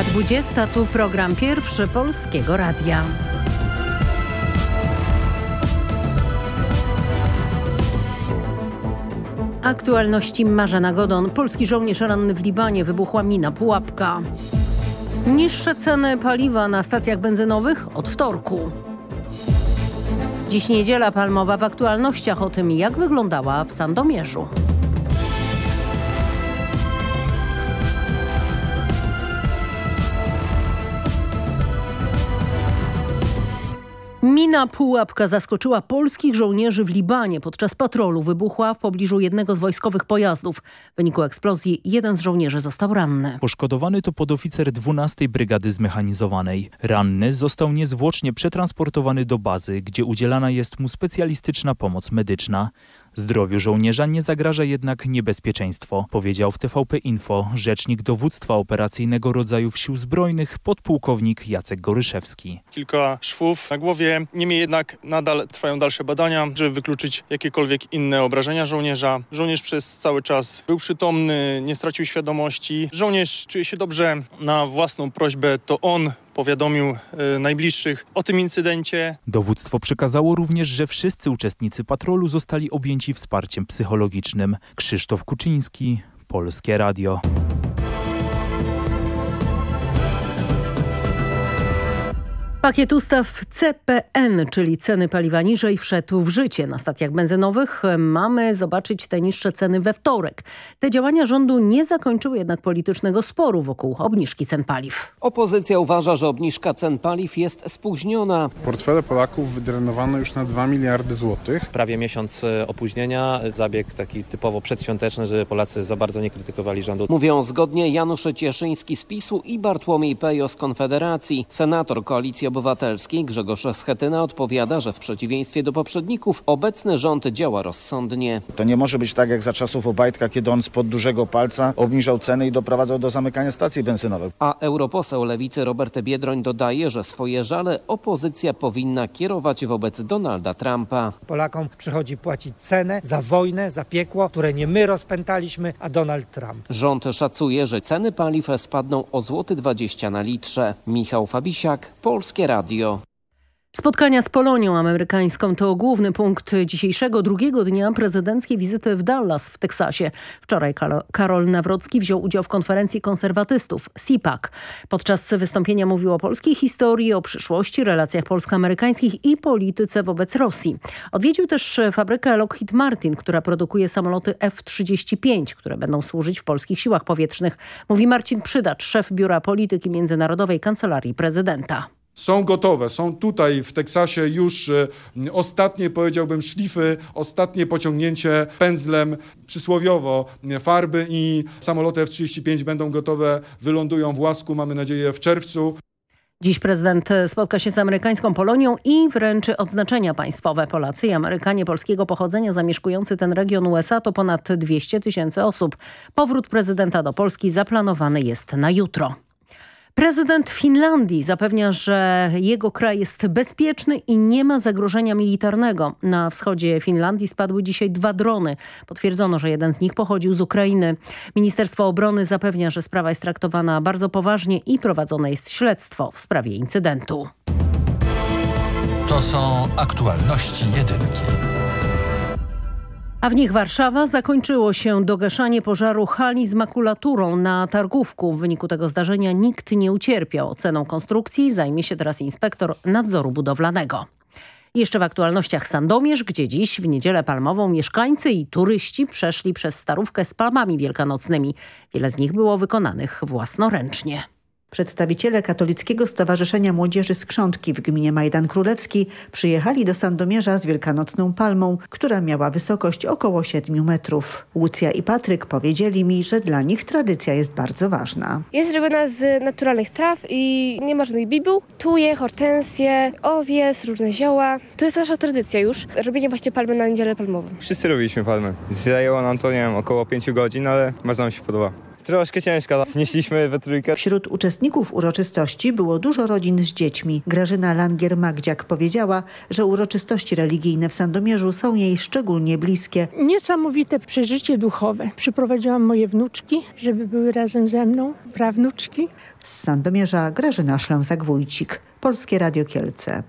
Minęła 20, tu program pierwszy Polskiego Radia. Aktualności Marzena Godon. Polski żołnierz ranny w Libanie wybuchła mina Pułapka. Niższe ceny paliwa na stacjach benzynowych od wtorku. Dziś niedziela palmowa w aktualnościach o tym, jak wyglądała w Sandomierzu. Mina Pułapka zaskoczyła polskich żołnierzy w Libanie. Podczas patrolu wybuchła w pobliżu jednego z wojskowych pojazdów. W wyniku eksplozji jeden z żołnierzy został ranny. Poszkodowany to podoficer 12 Brygady Zmechanizowanej. Ranny został niezwłocznie przetransportowany do bazy, gdzie udzielana jest mu specjalistyczna pomoc medyczna. Zdrowiu żołnierza nie zagraża jednak niebezpieczeństwo, powiedział w TVP Info rzecznik dowództwa operacyjnego rodzajów sił zbrojnych podpułkownik Jacek Goryszewski. Kilka szwów na głowie, niemniej jednak nadal trwają dalsze badania, żeby wykluczyć jakiekolwiek inne obrażenia żołnierza. Żołnierz przez cały czas był przytomny, nie stracił świadomości. Żołnierz czuje się dobrze. Na własną prośbę to on powiadomił y, najbliższych o tym incydencie. Dowództwo przekazało również, że wszyscy uczestnicy patrolu zostali objęci wsparciem psychologicznym. Krzysztof Kuczyński, Polskie Radio. Pakiet ustaw CPN, czyli ceny paliwa niżej, wszedł w życie. Na stacjach benzynowych mamy zobaczyć te niższe ceny we wtorek. Te działania rządu nie zakończyły jednak politycznego sporu wokół obniżki cen paliw. Opozycja uważa, że obniżka cen paliw jest spóźniona. Portfele Polaków wydrenowano już na 2 miliardy złotych. Prawie miesiąc e, opóźnienia, zabieg taki typowo przedświąteczny, żeby Polacy za bardzo nie krytykowali rządu. Mówią zgodnie Janusz Cieszyński z PiSu i Bartłomiej Pejo z Konfederacji. Senator Koalicji Obywatelskiej Grzegorz Schetyna odpowiada, że w przeciwieństwie do poprzedników obecny rząd działa rozsądnie. To nie może być tak jak za czasów Obajtka, kiedy on spod dużego palca obniżał ceny i doprowadzał do zamykania stacji benzynowych. A europoseł Lewicy Robert Biedroń dodaje, że swoje żale opozycja powinna kierować wobec Donalda Trumpa. Polakom przychodzi płacić cenę za wojnę, za piekło, które nie my rozpętaliśmy, a Donald Trump. Rząd szacuje, że ceny paliw spadną o złoty 20 na litrze. Michał Fabisiak, Polskie Radio. Spotkania z Polonią amerykańską to główny punkt dzisiejszego drugiego dnia prezydenckiej wizyty w Dallas w Teksasie. Wczoraj Karol Nawrocki wziął udział w konferencji konserwatystów CPAC. Podczas wystąpienia mówił o polskiej historii, o przyszłości, relacjach polsko-amerykańskich i polityce wobec Rosji. Odwiedził też fabrykę Lockheed Martin, która produkuje samoloty F-35, które będą służyć w polskich siłach powietrznych. Mówi Marcin Przydacz, szef Biura Polityki Międzynarodowej Kancelarii Prezydenta są gotowe. Są tutaj w Teksasie już e, ostatnie, powiedziałbym, szlify, ostatnie pociągnięcie pędzlem przysłowiowo farby i samoloty F-35 będą gotowe, wylądują w Łasku, mamy nadzieję w czerwcu. Dziś prezydent spotka się z amerykańską Polonią i wręczy odznaczenia państwowe. Polacy i Amerykanie polskiego pochodzenia zamieszkujący ten region USA to ponad 200 tysięcy osób. Powrót prezydenta do Polski zaplanowany jest na jutro. Prezydent Finlandii zapewnia, że jego kraj jest bezpieczny i nie ma zagrożenia militarnego. Na wschodzie Finlandii spadły dzisiaj dwa drony. Potwierdzono, że jeden z nich pochodził z Ukrainy. Ministerstwo Obrony zapewnia, że sprawa jest traktowana bardzo poważnie i prowadzone jest śledztwo w sprawie incydentu. To są aktualności jedynki. A w nich Warszawa zakończyło się dogaszanie pożaru hali z makulaturą na Targówku. W wyniku tego zdarzenia nikt nie ucierpiał. Ceną konstrukcji zajmie się teraz inspektor nadzoru budowlanego. Jeszcze w aktualnościach Sandomierz, gdzie dziś w niedzielę palmową mieszkańcy i turyści przeszli przez starówkę z palmami wielkanocnymi. Wiele z nich było wykonanych własnoręcznie. Przedstawiciele Katolickiego Stowarzyszenia Młodzieży Skrzątki w gminie Majdan Królewski przyjechali do Sandomierza z wielkanocną palmą, która miała wysokość około 7 metrów. Łucja i Patryk powiedzieli mi, że dla nich tradycja jest bardzo ważna. Jest zrobiona z naturalnych traw i nie ma żadnych bibuł. Tuje, hortensje, owies, różne zioła. To jest nasza tradycja już, robienie właśnie palmy na niedzielę palmową. Wszyscy robiliśmy palmy. Zajęło nam to, nie wiem, około 5 godzin, ale bardzo nam się podoba troszkę ciężka. No. Nieśliśmy we trójkę. Wśród uczestników uroczystości było dużo rodzin z dziećmi. Grażyna Langier-Magdziak powiedziała, że uroczystości religijne w Sandomierzu są jej szczególnie bliskie. Niesamowite przeżycie duchowe. Przyprowadziłam moje wnuczki, żeby były razem ze mną, prawnuczki. Z Sandomierza Grażyna Szlęzak-Wójcik, Polskie Radio Kielce.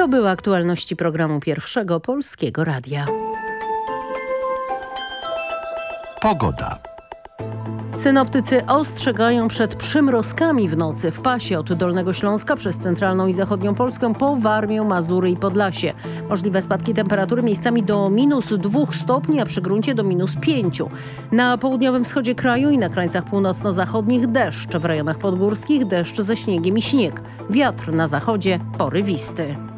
To były aktualności programu pierwszego Polskiego Radia. Pogoda. Synoptycy ostrzegają przed przymrozkami w nocy w pasie od Dolnego Śląska przez centralną i zachodnią Polskę po Warmię, Mazury i Podlasie. Możliwe spadki temperatury miejscami do minus 2 stopni, a przy gruncie do minus 5. Na południowym wschodzie kraju i na krańcach północno-zachodnich deszcz, w rejonach podgórskich deszcz ze śniegiem i śnieg. Wiatr na zachodzie porywisty.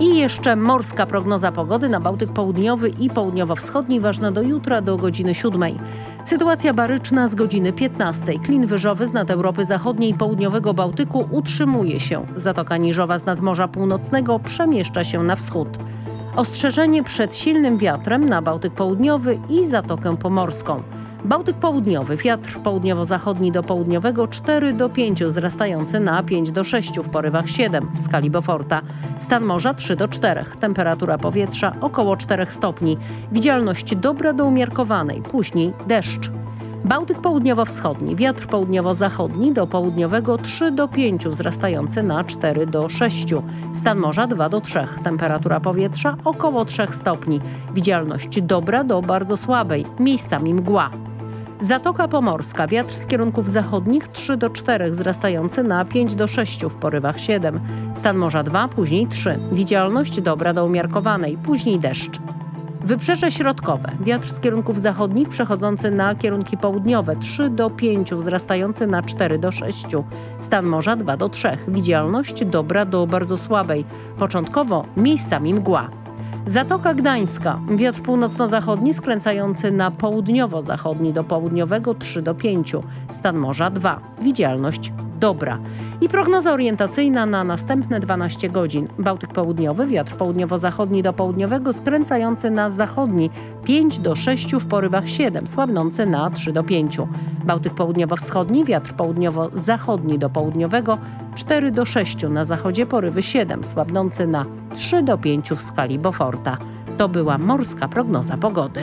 I jeszcze morska prognoza pogody na Bałtyk Południowy i Południowo-Wschodni ważna do jutra do godziny 7. Sytuacja baryczna z godziny 15. Klin wyżowy z nad Europy Zachodniej i Południowego Bałtyku utrzymuje się. Zatoka Niżowa z nadmorza północnego przemieszcza się na wschód. Ostrzeżenie przed silnym wiatrem na Bałtyk Południowy i Zatokę Pomorską. Bałtyk Południowy, wiatr południowo-zachodni do południowego 4 do 5, wzrastający na 5 do 6 w porywach 7 w skali Beauforta. Stan morza 3 do 4, temperatura powietrza około 4 stopni, widzialność dobra do umiarkowanej, później deszcz. Bałtyk południowo-wschodni, wiatr południowo-zachodni do południowego 3 do 5, wzrastający na 4 do 6. Stan morza 2 do 3. Temperatura powietrza około 3 stopni. Widzialność dobra do bardzo słabej, miejscami mgła. Zatoka Pomorska, wiatr z kierunków zachodnich 3 do 4, wzrastający na 5 do 6, w porywach 7. Stan morza 2, później 3. Widzialność dobra do umiarkowanej, później deszcz. Wybrzeże środkowe. Wiatr z kierunków zachodnich przechodzący na kierunki południowe 3 do 5, wzrastający na 4 do 6. Stan morza 2 do 3. Widzialność dobra do bardzo słabej. Początkowo miejscami mgła. Zatoka Gdańska. Wiatr północno-zachodni skręcający na południowo-zachodni do południowego 3 do 5. Stan morza 2. Widzialność dobra. I prognoza orientacyjna na następne 12 godzin. Bałtyk południowy, wiatr południowo-zachodni do południowego, skręcający na zachodni 5 do 6 w porywach 7, słabnący na 3 do 5. Bałtyk południowo-wschodni, wiatr południowo-zachodni do południowego 4 do 6 na zachodzie, porywy 7, słabnący na 3 do 5 w skali Beauforta. To była morska prognoza pogody.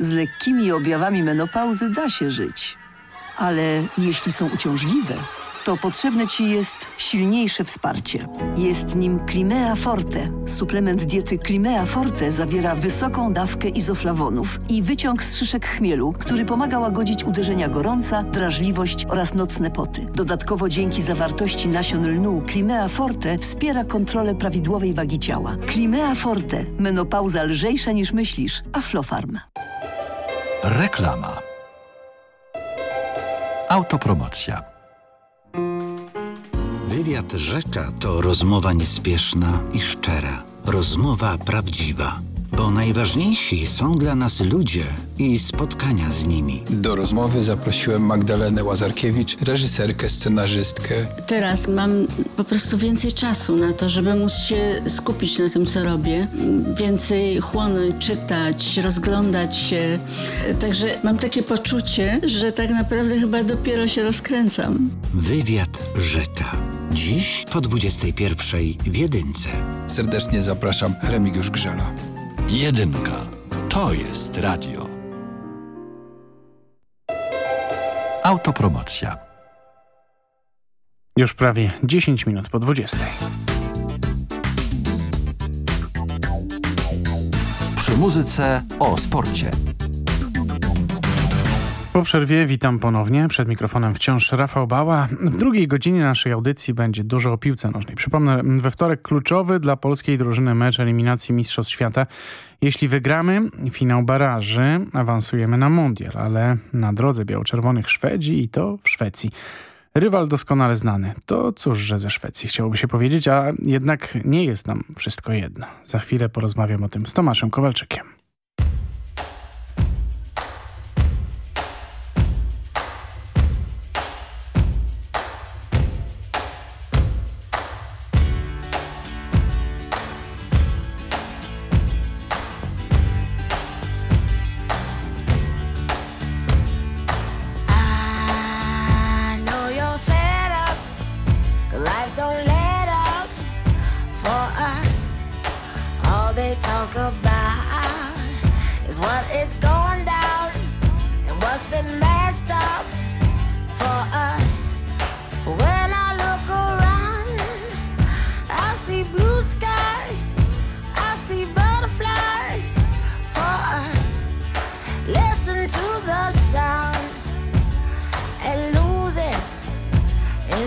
Z lekkimi objawami menopauzy da się żyć. Ale jeśli są uciążliwe, to potrzebne Ci jest silniejsze wsparcie. Jest nim Climea Forte. Suplement diety Climea Forte zawiera wysoką dawkę izoflawonów i wyciąg z szyszek chmielu, który pomaga łagodzić uderzenia gorąca, drażliwość oraz nocne poty. Dodatkowo dzięki zawartości nasion lnu Climea Forte wspiera kontrolę prawidłowej wagi ciała. Climea Forte. Menopauza lżejsza niż myślisz. Aflofarm. Reklama. Autopromocja. Wywiad Rzecza to rozmowa niespieszna i szczera. Rozmowa prawdziwa. Bo najważniejsi są dla nas ludzie i spotkania z nimi. Do rozmowy zaprosiłem Magdalenę Łazarkiewicz, reżyserkę, scenarzystkę. Teraz mam po prostu więcej czasu na to, żeby móc się skupić na tym, co robię, więcej chłonąć, czytać, rozglądać się. Także mam takie poczucie, że tak naprawdę chyba dopiero się rozkręcam. Wywiad Żyta. Dziś po 21 w Jedynce. Serdecznie zapraszam Remigiusz Grzela. Jedynka. To jest radio. Autopromocja. Już prawie 10 minut po 20. Przy muzyce o sporcie. Po przerwie witam ponownie. Przed mikrofonem wciąż Rafał Bała. W drugiej godzinie naszej audycji będzie dużo o piłce nożnej. Przypomnę, we wtorek kluczowy dla polskiej drużyny mecz eliminacji Mistrzostw Świata. Jeśli wygramy finał baraży, awansujemy na mundial, ale na drodze biało-czerwonych Szwedzi i to w Szwecji. Rywal doskonale znany. To cóż, że ze Szwecji chciałoby się powiedzieć, a jednak nie jest nam wszystko jedno. Za chwilę porozmawiam o tym z Tomaszem Kowalczykiem.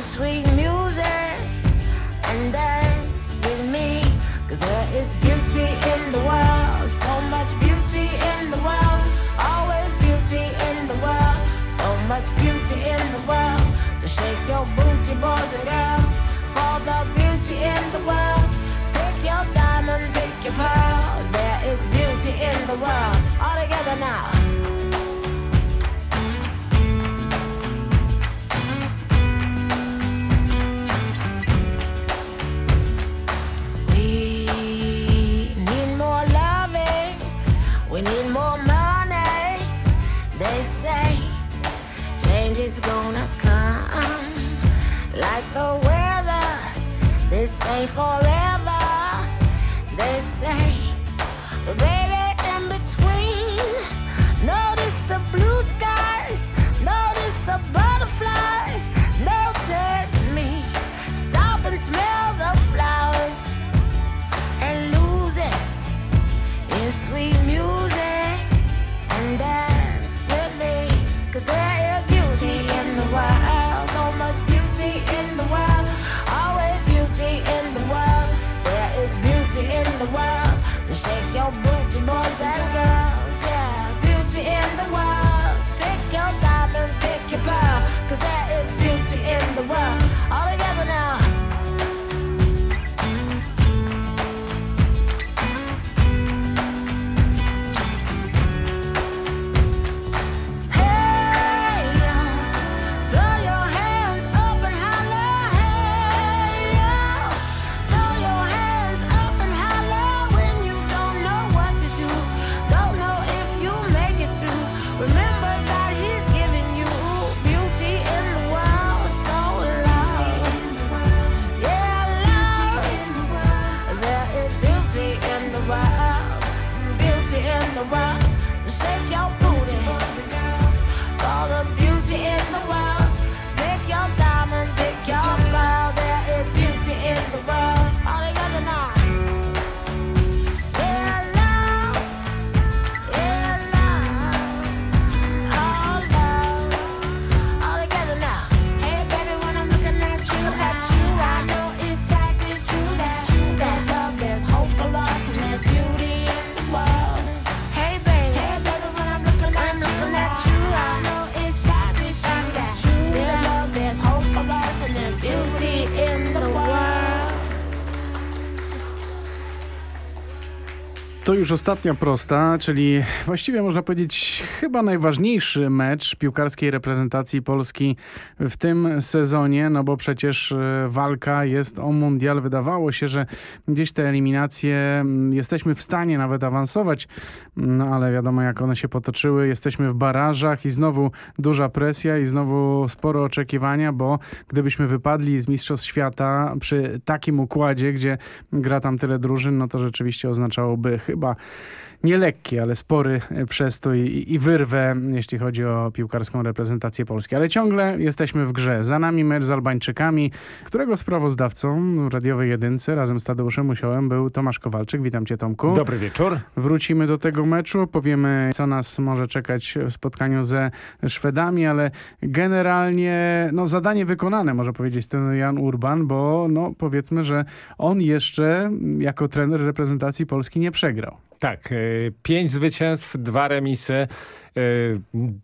Sweet music and dance with me. Cause there is beauty in the world, so much beauty in the world, always beauty in the world, so much beauty in the world. So shake your booty, boys and girls, for the beauty in the world. Pick your diamond, pick your pearl, there is beauty in the world. Już ostatnia prosta, czyli właściwie można powiedzieć chyba najważniejszy mecz piłkarskiej reprezentacji Polski w tym sezonie, no bo przecież e, walka jest o mundial. Wydawało się, że gdzieś te eliminacje mm, jesteśmy w stanie nawet awansować, no ale wiadomo jak one się potoczyły. Jesteśmy w barażach i znowu duża presja i znowu sporo oczekiwania, bo gdybyśmy wypadli z Mistrzostw Świata przy takim układzie, gdzie gra tam tyle drużyn, no to rzeczywiście oznaczałoby chyba chyba nie lekki, ale spory przestój i wyrwę, jeśli chodzi o piłkarską reprezentację Polski. Ale ciągle jesteśmy w grze. Za nami mecz z Albańczykami, którego sprawozdawcą w radiowej jedynce razem z Tadeuszem Musiołem był Tomasz Kowalczyk. Witam cię Tomku. Dobry wieczór. Wrócimy do tego meczu, powiemy co nas może czekać w spotkaniu ze Szwedami, ale generalnie no, zadanie wykonane, może powiedzieć ten Jan Urban, bo no, powiedzmy, że on jeszcze jako trener reprezentacji Polski nie przegrał. Tak, y, pięć zwycięstw, dwa remisy. Y,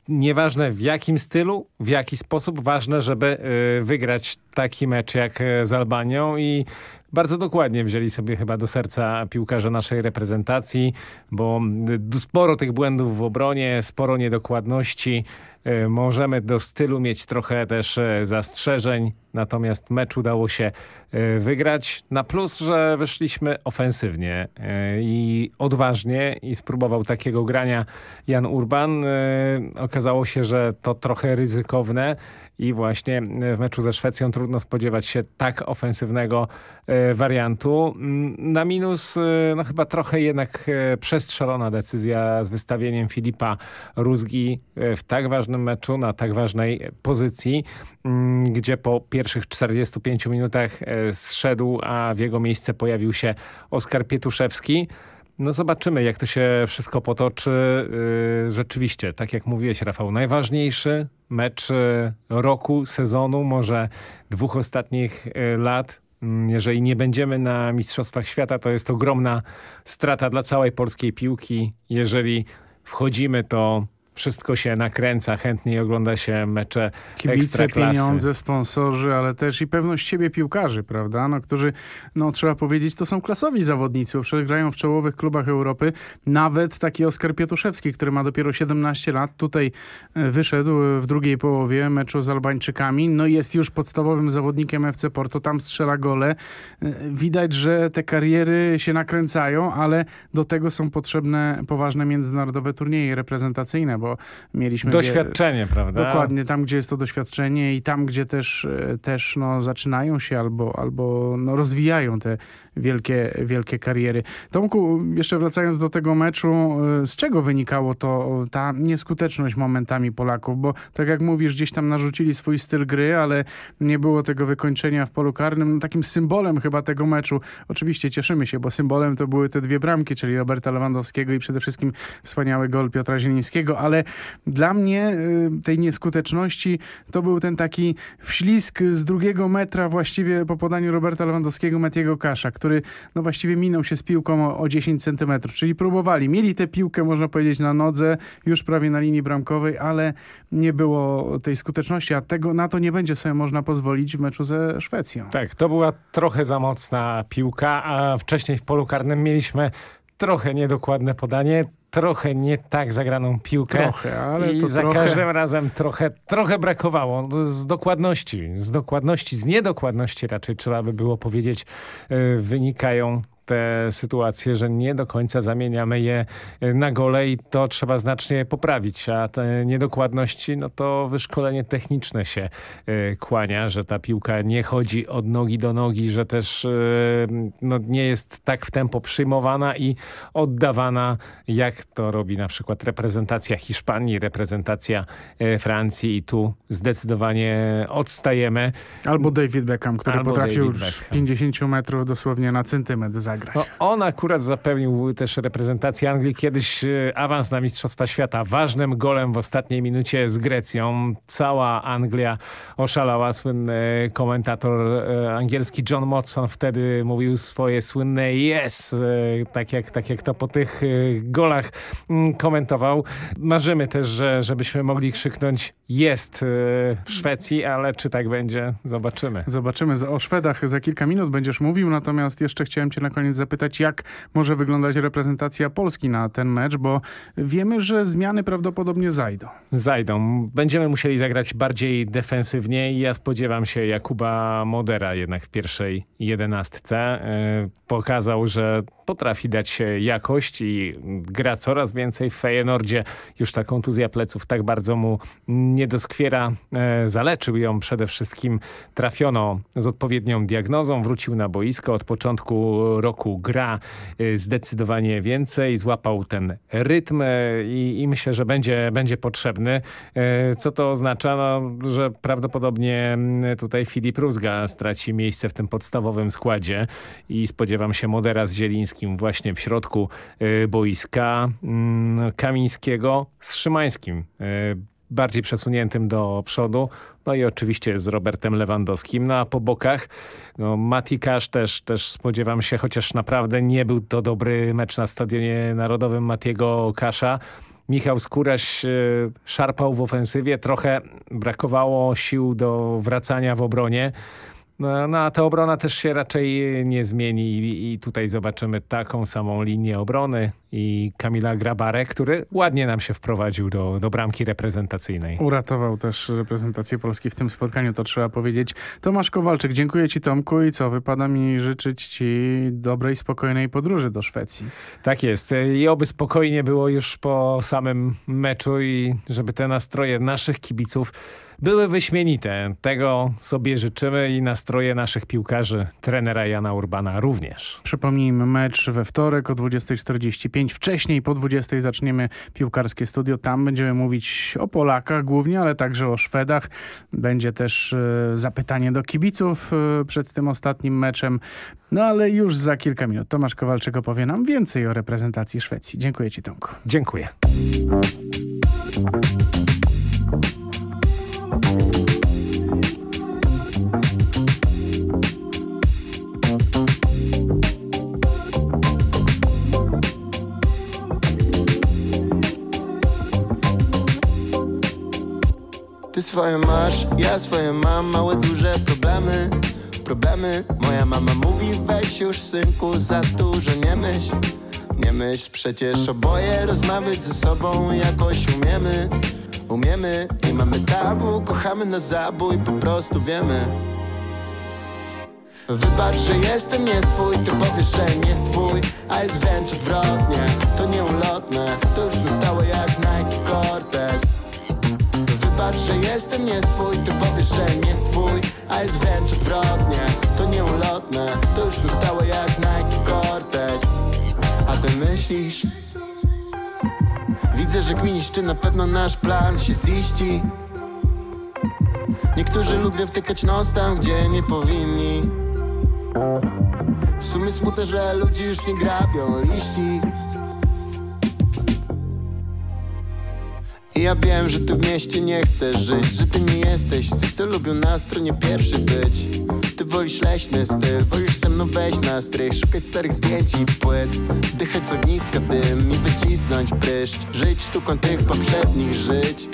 nieważne w jakim stylu, w jaki sposób, ważne, żeby y, wygrać taki mecz jak z Albanią i bardzo dokładnie wzięli sobie chyba do serca piłkarze naszej reprezentacji, bo sporo tych błędów w obronie, sporo niedokładności. Możemy do stylu mieć trochę też zastrzeżeń, natomiast mecz udało się wygrać. Na plus, że wyszliśmy ofensywnie i odważnie i spróbował takiego grania Jan Urban. Okazało się, że to trochę ryzykowne i właśnie w meczu ze Szwecją trudno spodziewać się tak ofensywnego wariantu. Na minus no chyba trochę jednak przestrzelona decyzja z wystawieniem Filipa Rózgi w tak ważnym meczu, na tak ważnej pozycji, gdzie po pierwszych 45 minutach zszedł, a w jego miejsce pojawił się Oskar Pietuszewski. No zobaczymy, jak to się wszystko potoczy. Rzeczywiście, tak jak mówiłeś, Rafał, najważniejszy mecz roku, sezonu, może dwóch ostatnich lat. Jeżeli nie będziemy na Mistrzostwach Świata, to jest ogromna strata dla całej polskiej piłki. Jeżeli wchodzimy, to wszystko się nakręca, chętniej ogląda się mecze Kibice, ekstraklasy. pieniądze, sponsorzy, ale też i pewność siebie piłkarzy, prawda? No, którzy, no trzeba powiedzieć, to są klasowi zawodnicy, bo przecież grają w czołowych klubach Europy. Nawet taki Oskar Pietuszewski, który ma dopiero 17 lat, tutaj wyszedł w drugiej połowie meczu z Albańczykami. No jest już podstawowym zawodnikiem FC Porto, tam strzela gole. Widać, że te kariery się nakręcają, ale do tego są potrzebne poważne międzynarodowe turnieje reprezentacyjne, bo mieliśmy... Doświadczenie, wie... prawda? Dokładnie, tam gdzie jest to doświadczenie i tam gdzie też, też no, zaczynają się albo, albo no, rozwijają te wielkie, wielkie kariery. Tomku, jeszcze wracając do tego meczu, z czego wynikało to ta nieskuteczność momentami Polaków? Bo tak jak mówisz, gdzieś tam narzucili swój styl gry, ale nie było tego wykończenia w polu karnym. No, takim symbolem chyba tego meczu, oczywiście cieszymy się, bo symbolem to były te dwie bramki, czyli Roberta Lewandowskiego i przede wszystkim wspaniały gol Piotra Zielińskiego, ale dla mnie tej nieskuteczności to był ten taki wślizg z drugiego metra właściwie po podaniu Roberta Lewandowskiego Matiego Kasza, który no właściwie minął się z piłką o, o 10 centymetrów, czyli próbowali. Mieli tę piłkę, można powiedzieć, na nodze, już prawie na linii bramkowej, ale nie było tej skuteczności, a tego na to nie będzie sobie można pozwolić w meczu ze Szwecją. Tak, to była trochę za mocna piłka, a wcześniej w polu karnym mieliśmy trochę niedokładne podanie, trochę nie tak zagraną piłkę. Trochę, ale I za trochę... każdym razem trochę, trochę brakowało z dokładności. Z dokładności, z niedokładności raczej trzeba by było powiedzieć, yy, wynikają te sytuacje, że nie do końca zamieniamy je na gole i to trzeba znacznie poprawić, a te niedokładności, no to wyszkolenie techniczne się y, kłania, że ta piłka nie chodzi od nogi do nogi, że też y, no, nie jest tak w tempo przyjmowana i oddawana, jak to robi na przykład reprezentacja Hiszpanii, reprezentacja Francji i tu zdecydowanie odstajemy. Albo David Beckham, który Albo potrafił David Beckham. 50 metrów dosłownie na centymetr zagrać. No, on akurat zapewnił też reprezentacji Anglii kiedyś e, awans na Mistrzostwa Świata ważnym golem w ostatniej minucie z Grecją. Cała Anglia oszalała. Słynny komentator e, angielski John Motson wtedy mówił swoje słynne yes, e, tak jak, tak jak to po tych golach mm, komentował. Marzymy też, że, żebyśmy mogli krzyknąć jest w Szwecji, ale czy tak będzie? Zobaczymy. Zobaczymy. O Szwedach za kilka minut będziesz mówił, natomiast jeszcze chciałem cię na koniec zapytać, jak może wyglądać reprezentacja Polski na ten mecz, bo wiemy, że zmiany prawdopodobnie zajdą. Zajdą. Będziemy musieli zagrać bardziej defensywnie i ja spodziewam się Jakuba Modera jednak w pierwszej jedenastce. E, Pokazał, że potrafi dać jakość i gra coraz więcej w Feyenoordzie. Już ta kontuzja pleców tak bardzo mu nie doskwiera. E, Zaleczył ją przede wszystkim. Trafiono z odpowiednią diagnozą. Wrócił na boisko od początku roku roku gra y, zdecydowanie więcej, złapał ten rytm y, i, i myślę, że będzie, będzie potrzebny. Y, co to oznacza? No, że prawdopodobnie mm, tutaj Filip Rózga straci miejsce w tym podstawowym składzie i spodziewam się Modera z Zielińskim właśnie w środku boiska mm, Kamińskiego z Szymańskim bardziej przesuniętym do przodu. No i oczywiście z Robertem Lewandowskim. No a po bokach no, Mati Kasz też, też spodziewam się, chociaż naprawdę nie był to dobry mecz na Stadionie Narodowym Matiego Kasza. Michał Skóraś e, szarpał w ofensywie, trochę brakowało sił do wracania w obronie. No, no a ta obrona też się raczej nie zmieni i, i tutaj zobaczymy taką samą linię obrony i Kamila Grabare, który ładnie nam się wprowadził do, do bramki reprezentacyjnej. Uratował też reprezentację Polski w tym spotkaniu, to trzeba powiedzieć. Tomasz Kowalczyk, dziękuję Ci Tomku i co, wypada mi życzyć Ci dobrej, spokojnej podróży do Szwecji. Tak jest i oby spokojnie było już po samym meczu i żeby te nastroje naszych kibiców były wyśmienite. Tego sobie życzymy i nastroje naszych piłkarzy, trenera Jana Urbana również. Przypomnijmy mecz we wtorek o 20.45. Wcześniej po 20.00 zaczniemy piłkarskie studio. Tam będziemy mówić o Polakach głównie, ale także o Szwedach. Będzie też e, zapytanie do kibiców e, przed tym ostatnim meczem. No ale już za kilka minut Tomasz Kowalczyk opowie nam więcej o reprezentacji Szwecji. Dziękuję Ci Tomku. Dziękuję. Ty swoje masz, ja swoje mam Małe, duże problemy. Problemy Moja mama mówi weź już synku Za dużo nie myśl. Nie myśl, przecież oboje Rozmawiać ze sobą jakoś umiemy Umiemy i mamy tabu Kochamy na zabój, po prostu wiemy. Wybacz, że jestem nie swój Ty powiesz, że nie twój A jest wręcz odwrotnie. To nieulotne To już zostało jak Nike Cortez. Wybacz, że jestem nie swój Ty powiesz, że nie twój A jest wręcz odwrotnie. To nieulotne To już zostało jak Nike Cortez. A ty myślisz Widzę, że kminisz, czy na pewno nasz plan się ziści. Niektórzy lubią wtykać nos tam, gdzie nie powinni. W sumie smutne, że ludzie już nie grabią liści. I ja wiem, że ty w mieście nie chcesz żyć Że ty nie jesteś z tych, co lubią na stronie pierwszy być Wolisz leśny styl, wolisz ze mną wejść na strych Szukać starych zdjęć i płyt. Wdychać z ogniska dym i wycisnąć pryszcz. Żyć sztuką tych poprzednich żyć.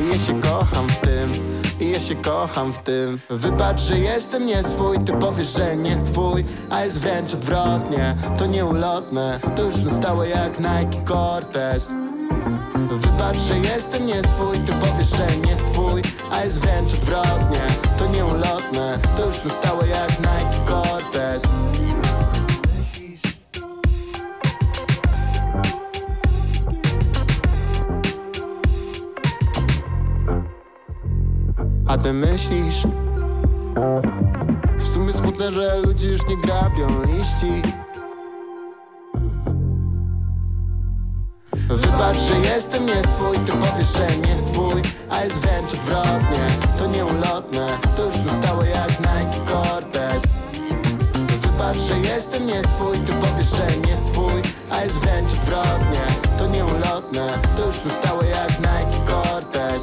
I ja się kocham w tym i ja się kocham w tym. Wybacz, że jestem nie swój Ty powiesz, że nie twój. A jest wręcz odwrotnie To nieulotne. To już nastało jak Nike Cortez. Wybacz, że jestem nie swój Ty powiesz, że nie twój. A jest wręcz odwrotnie To nieulotne To już nastało jak Nike Cortez. A ty myślisz? W sumie smutne, że ludzie już nie grabią liści Wybacz, że jestem nie swój Ty powiesz, że nie twój. A jest wręcz odwrotnie To nieulotne. To już zostało jak Nike Cortez. Wybacz, że jestem nie swój Ty powiesz, że nie twój. A jest wręcz odwrotnie To nieulotne. To już zostało jak Nike Cortez.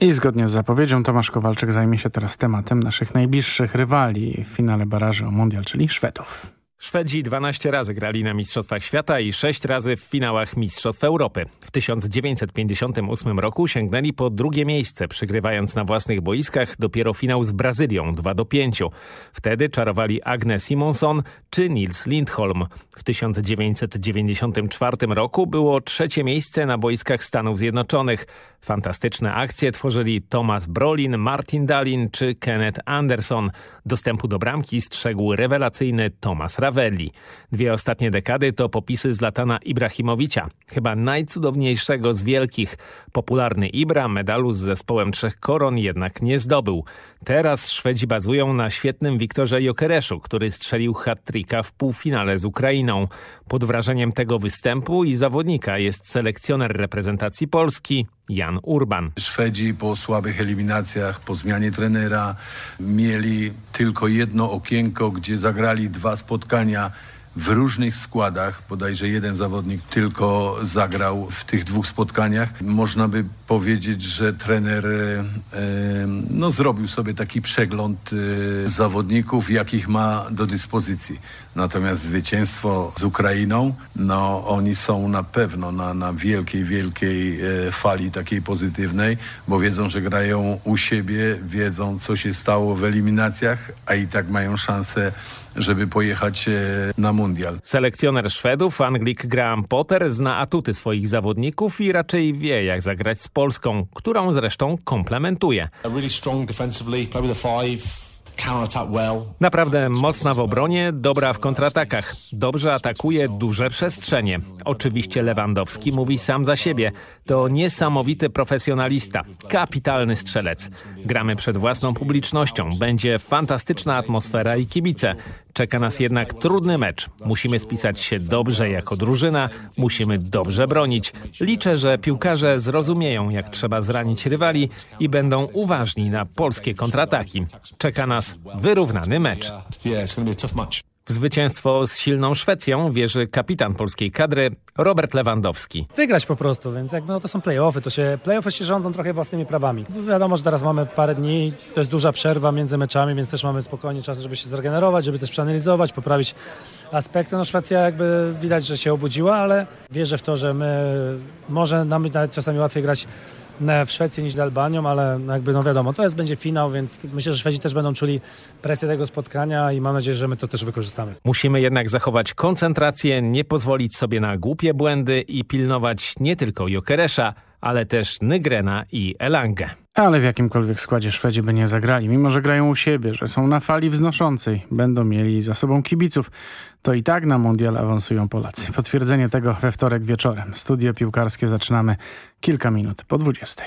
I zgodnie z zapowiedzią Tomasz Kowalczyk zajmie się teraz tematem naszych najbliższych rywali w finale barażu o mundial, czyli Szwedów. Szwedzi 12 razy grali na Mistrzostwach Świata i 6 razy w finałach Mistrzostw Europy. W 1958 roku sięgnęli po drugie miejsce, przygrywając na własnych boiskach dopiero finał z Brazylią 2 do 5. Wtedy czarowali Agne Simonson czy Nils Lindholm. W 1994 roku było trzecie miejsce na boiskach Stanów Zjednoczonych. Fantastyczne akcje tworzyli Thomas Brolin, Martin Dalin czy Kenneth Anderson. Dostępu do bramki strzegł rewelacyjny Thomas Ravelli. Dwie ostatnie dekady to popisy Zlatana Ibrahimowicza, chyba najcudowniejszego z wielkich. Popularny Ibra medalu z zespołem Trzech Koron jednak nie zdobył. Teraz Szwedzi bazują na świetnym Wiktorze Jokereszu, który strzelił hat-tricka w półfinale z Ukrainą. Pod wrażeniem tego występu i zawodnika jest selekcjoner reprezentacji Polski Jan Urban. Szwedzi po słabych eliminacjach, po zmianie trenera mieli tylko jedno okienko, gdzie zagrali dwa spotkania w różnych składach. Bodajże jeden zawodnik tylko zagrał w tych dwóch spotkaniach. Można by powiedzieć, że trener e, no, zrobił sobie taki przegląd e, zawodników, jakich ma do dyspozycji. Natomiast zwycięstwo z Ukrainą, no oni są na pewno na, na wielkiej, wielkiej e, fali takiej pozytywnej, bo wiedzą, że grają u siebie, wiedzą co się stało w eliminacjach, a i tak mają szansę, żeby pojechać e, na mundial. Selekcjoner Szwedów, Anglik Graham Potter, zna atuty swoich zawodników i raczej wie jak zagrać z Polską, którą zresztą komplementuje. Naprawdę mocna w obronie, dobra w kontratakach. Dobrze atakuje duże przestrzenie. Oczywiście Lewandowski mówi sam za siebie. To niesamowity profesjonalista. Kapitalny strzelec. Gramy przed własną publicznością. Będzie fantastyczna atmosfera i kibice. Czeka nas jednak trudny mecz. Musimy spisać się dobrze jako drużyna. Musimy dobrze bronić. Liczę, że piłkarze zrozumieją, jak trzeba zranić rywali i będą uważni na polskie kontrataki. Czeka nas wyrównany mecz. W zwycięstwo z silną Szwecją wierzy kapitan polskiej kadry Robert Lewandowski. Wygrać po prostu, więc jakby no to są play-offy, to się, play-offy się rządzą trochę własnymi prawami. Wiadomo, że teraz mamy parę dni, to jest duża przerwa między meczami, więc też mamy spokojnie czas, żeby się zregenerować, żeby też przeanalizować, poprawić aspekty. No Szwecja jakby widać, że się obudziła, ale wierzę w to, że my może nam czasami łatwiej grać w Szwecji niż z Albanią, ale jakby no wiadomo, to jest będzie finał, więc myślę, że Szwedzi też będą czuli presję tego spotkania i mam nadzieję, że my to też wykorzystamy. Musimy jednak zachować koncentrację, nie pozwolić sobie na głupie błędy i pilnować nie tylko Jokeresza, ale też Nygrena i Elangę. Ale w jakimkolwiek składzie Szwedzi by nie zagrali, mimo że grają u siebie, że są na fali wznoszącej, będą mieli za sobą kibiców, to i tak na mundial awansują Polacy. Potwierdzenie tego we wtorek wieczorem. Studio piłkarskie zaczynamy kilka minut po 20.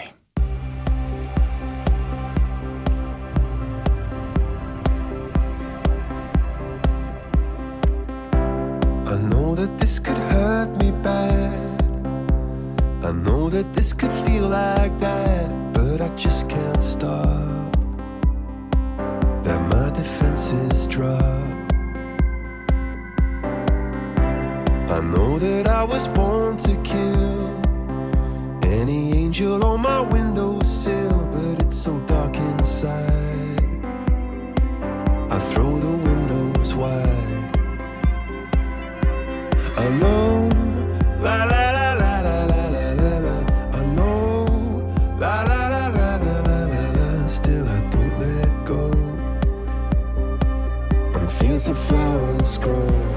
I know that this could hurt me bad. I know that this could feel like that, but I just can't stop. That my defenses drop. I know that I was born to kill any angel on my windowsill, but it's so dark inside. I throw the windows wide. I know, flowers grow.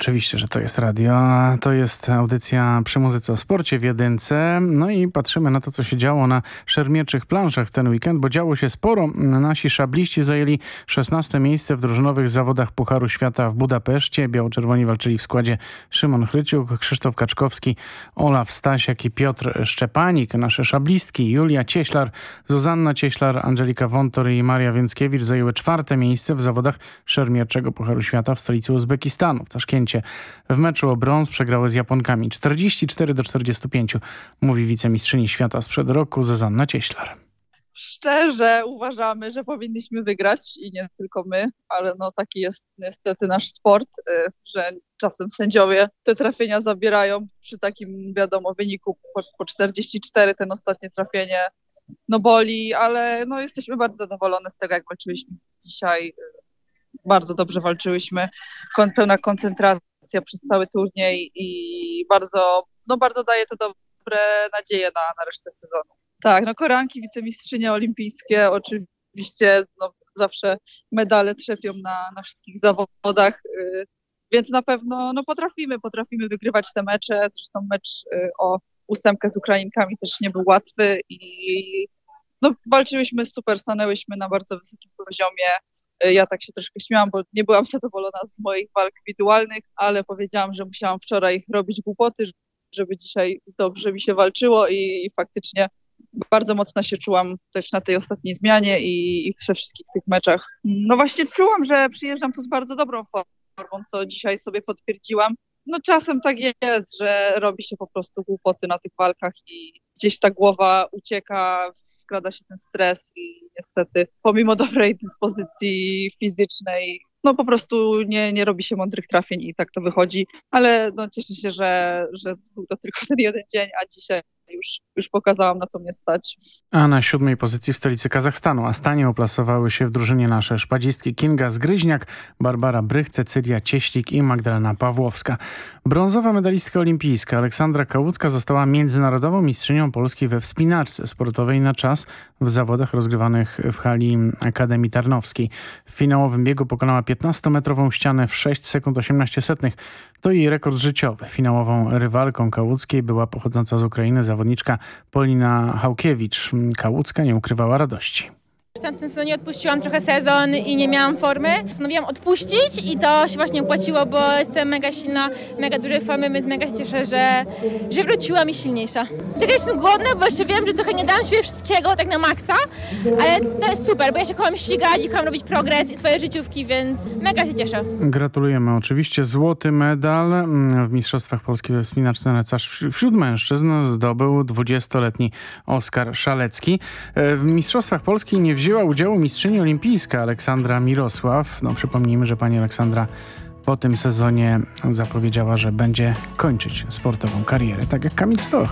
Oczywiście, że to jest radio, to jest audycja przy muzyce o sporcie w jedynce. No i patrzymy na to, co się działo na szermierczych planszach w ten weekend, bo działo się sporo. Nasi szabliści zajęli 16 miejsce w drużynowych zawodach Pucharu Świata w Budapeszcie. Biało-czerwoni walczyli w składzie Szymon Chryciuk, Krzysztof Kaczkowski, Olaf Stasiak i Piotr Szczepanik. Nasze szablistki Julia Cieślar, Zuzanna Cieślar, Angelika Wontor i Maria Więckiewicz zajęły czwarte miejsce w zawodach szermierczego Pucharu Świata w stolicy Uzbekistanu, w Taszkencie. W meczu o brąz przegrały z Japonkami 44 do 45, mówi wicemistrzyni świata sprzed roku Zuzanna Cieślar. Szczerze uważamy, że powinniśmy wygrać i nie tylko my, ale no taki jest niestety nasz sport, y, że czasem sędziowie te trafienia zabierają przy takim wiadomo wyniku po 44 ten ostatnie trafienie no boli, ale no jesteśmy bardzo zadowolone z tego jak walczyliśmy dzisiaj y, bardzo dobrze walczyłyśmy, kon, pełna koncentracja przez cały turniej i bardzo, no bardzo daje to dobre nadzieje na, na resztę sezonu. Tak, no koranki, wicemistrzynie olimpijskie, oczywiście no, zawsze medale trzepią na, na wszystkich zawodach, yy, więc na pewno no, potrafimy, potrafimy wygrywać te mecze, zresztą mecz yy, o ósemkę z Ukrainkami też nie był łatwy i no, walczyłyśmy super, stanęłyśmy na bardzo wysokim poziomie, ja tak się troszkę śmiałam, bo nie byłam zadowolona z moich walk indywidualnych, ale powiedziałam, że musiałam wczoraj robić głupoty, żeby dzisiaj dobrze mi się walczyło i faktycznie bardzo mocno się czułam też na tej ostatniej zmianie i, i we wszystkich tych meczach. No właśnie czułam, że przyjeżdżam tu z bardzo dobrą formą, co dzisiaj sobie potwierdziłam. No czasem tak jest, że robi się po prostu głupoty na tych walkach i gdzieś ta głowa ucieka, wkrada się ten stres i niestety pomimo dobrej dyspozycji fizycznej no po prostu nie, nie robi się mądrych trafień i tak to wychodzi, ale no cieszę się, że, że był to tylko ten jeden dzień, a dzisiaj już, już pokazałam, na co mnie stać. A na siódmej pozycji w stolicy Kazachstanu Astanie oplasowały się w drużynie nasze szpadzistki Kinga Zgryźniak, Barbara Brych, Cecylia Cieślik i Magdalena Pawłowska. Brązowa medalistka olimpijska Aleksandra Kałucka została międzynarodową mistrzynią Polski we wspinaczce sportowej na czas w zawodach rozgrywanych w hali Akademii Tarnowskiej. W finałowym biegu pokonała 15-metrową ścianę w 6 sekund 18 setnych. To jej rekord życiowy. Finałową rywalką Kałuckiej była pochodząca z Ukrainy zawodniczka Polina Hałkiewicz. Kałucka nie ukrywała radości. W tamtym sezonie odpuściłam trochę sezon i nie miałam formy. Postanowiłam odpuścić i to się właśnie opłaciło, bo jestem mega silna, mega dużej formy, więc mega się cieszę, że, że wróciłam i silniejsza. Tylko jestem głodna, bo jeszcze wiem, że trochę nie dałam siebie wszystkiego tak na maksa, ale to jest super, bo ja się kocham ścigać i kocham robić progres i swoje życiówki, więc mega się cieszę. Gratulujemy oczywiście. Złoty medal mm, w Mistrzostwach Polski we wspinaczce na wśród mężczyzn zdobył 20-letni Oskar Szalecki. E, w Mistrzostwach Polski nie wzięła udziału mistrzyni olimpijska Aleksandra Mirosław. No przypomnijmy, że pani Aleksandra po tym sezonie zapowiedziała, że będzie kończyć sportową karierę, tak jak Kamil Stoch.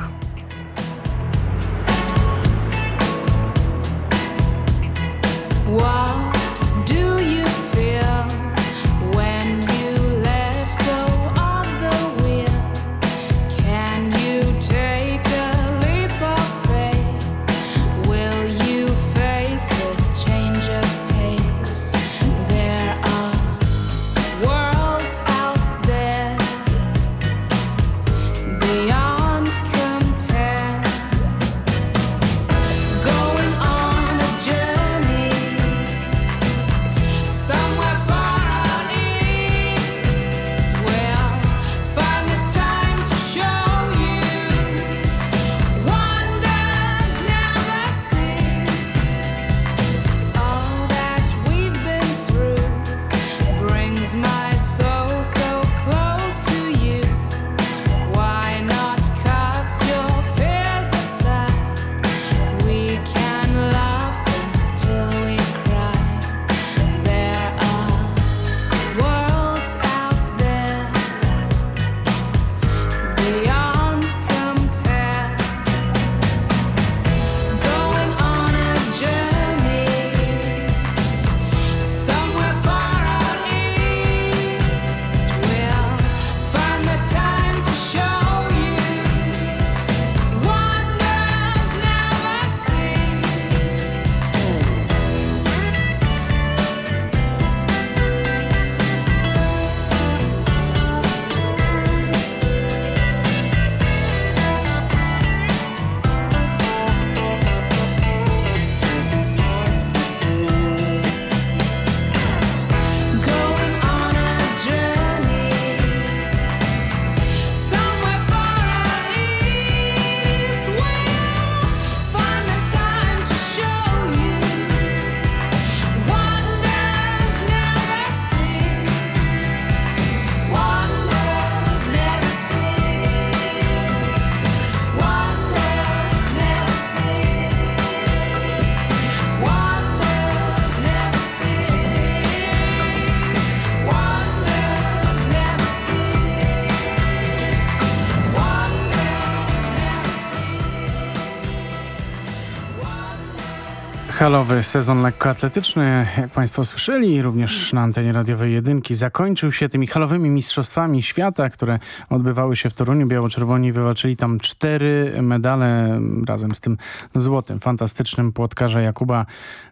Halowy sezon lekkoatletyczny, jak Państwo słyszeli, również na antenie radiowej jedynki, zakończył się tymi halowymi mistrzostwami świata, które odbywały się w Toruniu. Biało-czerwoni wywalczyli tam cztery medale razem z tym złotym, fantastycznym płotkarza Jakuba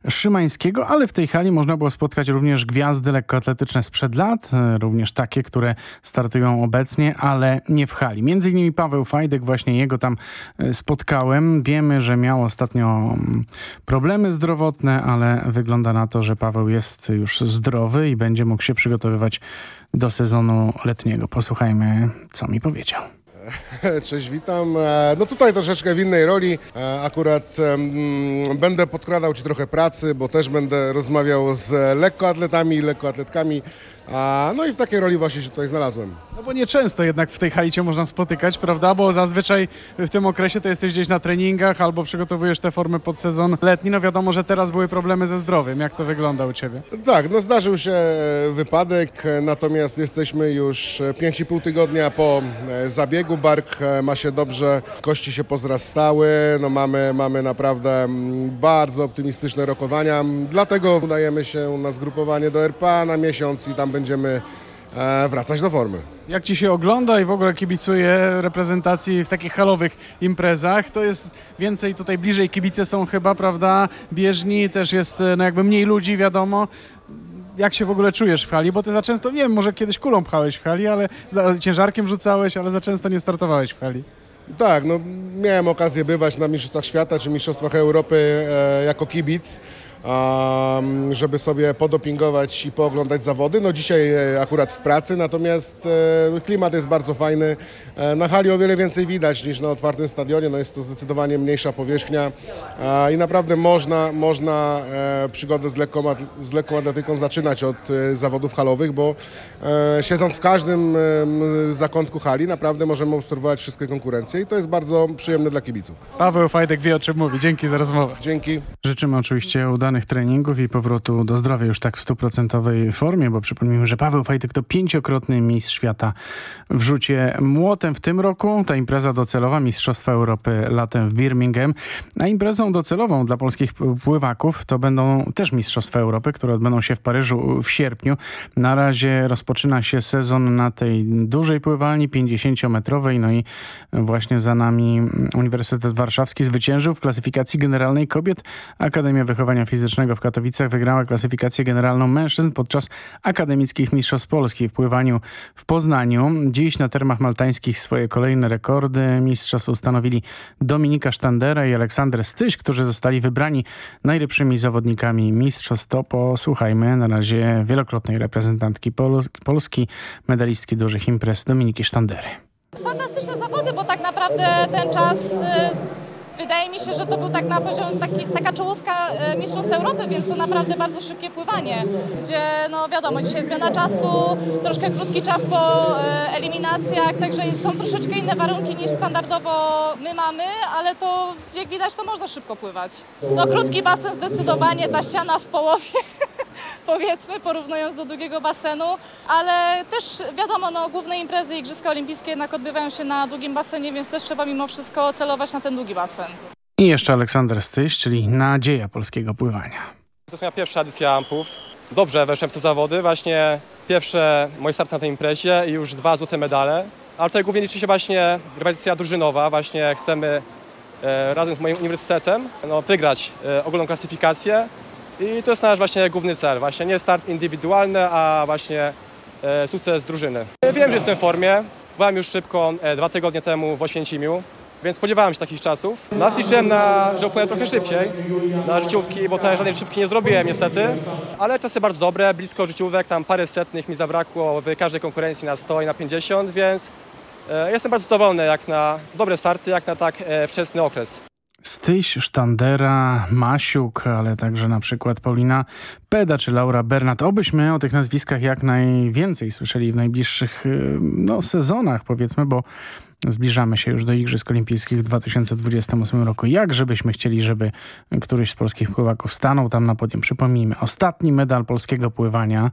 Szymańskiego, ale w tej hali można było spotkać również gwiazdy lekkoatletyczne sprzed lat, również takie, które startują obecnie, ale nie w hali. Między innymi Paweł Fajdek, właśnie jego tam spotkałem. Wiemy, że miał ostatnio problemy zdrowotne, ale wygląda na to, że Paweł jest już zdrowy i będzie mógł się przygotowywać do sezonu letniego. Posłuchajmy, co mi powiedział. Cześć, witam. No tutaj troszeczkę w innej roli. Akurat um, będę podkradał Ci trochę pracy, bo też będę rozmawiał z lekkoatletami i lekkoatletkami. A, no i w takiej roli właśnie się tutaj znalazłem. No bo nieczęsto jednak w tej hali cię można spotykać, prawda? Bo zazwyczaj w tym okresie to jesteś gdzieś na treningach albo przygotowujesz te formy pod sezon letni. No wiadomo, że teraz były problemy ze zdrowiem. Jak to wygląda u ciebie? Tak, no zdarzył się wypadek, natomiast jesteśmy już 5,5 tygodnia po zabiegu. Bark ma się dobrze, kości się pozrastały, no mamy, mamy naprawdę bardzo optymistyczne rokowania. Dlatego udajemy się na zgrupowanie do RPA na miesiąc i tam będziemy wracać do formy. Jak ci się ogląda i w ogóle kibicuje reprezentacji w takich halowych imprezach, to jest więcej tutaj bliżej kibice są chyba, prawda, bieżni, też jest no jakby mniej ludzi, wiadomo. Jak się w ogóle czujesz w hali? Bo ty za często, nie wiem, może kiedyś kulą pchałeś w hali, ale za, ciężarkiem rzucałeś, ale za często nie startowałeś w hali. Tak, no miałem okazję bywać na Mistrzostwach Świata czy Mistrzostwach Europy e, jako kibic żeby sobie podopingować i pooglądać zawody. No dzisiaj e, akurat w pracy, natomiast e, klimat jest bardzo fajny. E, na hali o wiele więcej widać niż na otwartym stadionie. No jest to zdecydowanie mniejsza powierzchnia i naprawdę można, można przygodę z lekką, z lekką atletyką zaczynać od zawodów halowych, bo siedząc w każdym zakątku hali naprawdę możemy obserwować wszystkie konkurencje i to jest bardzo przyjemne dla kibiców. Paweł Fajdek wie o czym mówi. Dzięki za rozmowę. Dzięki. Życzymy oczywiście udanych treningów i powrotu do zdrowia już tak w stuprocentowej formie, bo przypomnijmy, że Paweł Fajtyk to pięciokrotny mistrz świata w rzucie młotem w tym roku. Ta impreza docelowa Mistrzostwa Europy latem w Birmingham. A imprezą docelową dla polskich pływaków to będą też Mistrzostwa Europy, które odbędą się w Paryżu w sierpniu. Na razie rozpoczyna się sezon na tej dużej pływalni 50-metrowej, no i właśnie za nami Uniwersytet Warszawski zwyciężył w klasyfikacji generalnej kobiet Akademia Wychowania Fizycznego w Katowicach wygrała klasyfikację generalną mężczyzn podczas akademickich mistrzostw Polski w pływaniu w Poznaniu. Dziś na termach maltańskich swoje kolejne rekordy mistrzostw ustanowili Dominika Sztandera i Aleksander Styś, którzy zostali wybrani najlepszymi zawodnikami mistrzostw. To posłuchajmy na razie wielokrotnej reprezentantki Pol Polski, medalistki dużych imprez Dominiki Sztandery. Fantastyczne zawody, bo tak naprawdę ten czas Wydaje mi się, że to był tak na poziom, taki, taka czołówka e, Mistrzostw Europy, więc to naprawdę bardzo szybkie pływanie, gdzie no wiadomo, dzisiaj zmiana czasu, troszkę krótki czas po e, eliminacjach, także są troszeczkę inne warunki niż standardowo my mamy, ale to jak widać to można szybko pływać. No krótki basen zdecydowanie, ta ściana w połowie powiedzmy, porównując do długiego basenu, ale też wiadomo, no, główne imprezy Igrzyska Olimpijskie jednak odbywają się na długim basenie, więc też trzeba mimo wszystko celować na ten długi basen. I jeszcze Aleksander Styś, czyli nadzieja polskiego pływania. To jest moja pierwsza edycja Ampów. Dobrze weszłem w te zawody, właśnie pierwsze moje start na tej imprezie i już dwa złote medale. Ale tutaj głównie liczy się właśnie rywalizacja drużynowa, właśnie chcemy e, razem z moim uniwersytetem no, wygrać e, ogólną klasyfikację i to jest nasz właśnie główny cel, właśnie nie start indywidualny, a właśnie e, sukces drużyny. Wiem, że jestem w formie, byłem już szybko e, dwa tygodnie temu w Oświęcimiu, więc spodziewałem się takich czasów. Liczyłem na, że upłynę trochę szybciej na życiówki, bo tutaj żadnej życiówki nie zrobiłem niestety, ale czasy bardzo dobre, blisko życiówek, tam parę setnych mi zabrakło w każdej konkurencji na 100 i na 50, więc e, jestem bardzo zadowolony jak na dobre starty, jak na tak e, wczesny okres. Styś, Sztandera, Masiuk, ale także na przykład Paulina Peda czy Laura Bernat. Obyśmy o tych nazwiskach jak najwięcej słyszeli w najbliższych y, no, sezonach, powiedzmy, bo zbliżamy się już do Igrzysk Olimpijskich w 2028 roku. Jak żebyśmy chcieli, żeby któryś z polskich pływaków stanął tam na podium. Przypomnijmy, ostatni medal polskiego pływania,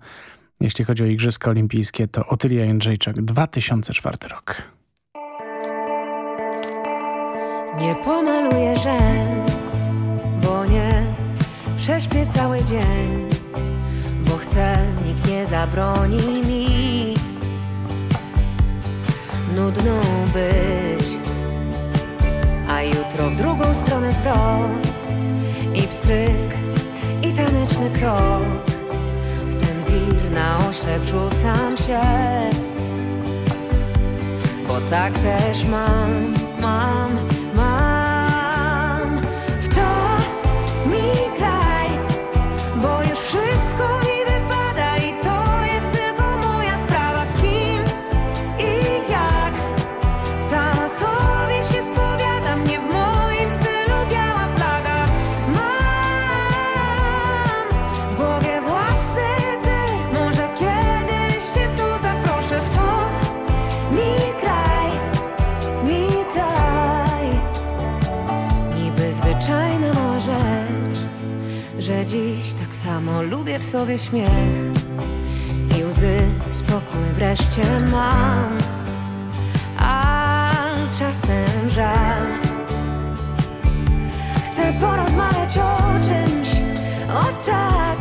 jeśli chodzi o Igrzyska Olimpijskie, to Otylia Jędrzejczak, 2004 rok. Nie pomaluję rzęs, bo nie prześpię cały dzień, bo chcę, nikt nie zabroni mi nudno być, a jutro w drugą stronę zwrot i pstryk, i taneczny krok. W ten wir na oślep rzucam się, bo tak też mam, mam, mam. W sobie śmiech i łzy, spokój wreszcie mam a czasem żal. Chcę porozmawiać o czymś, o tak,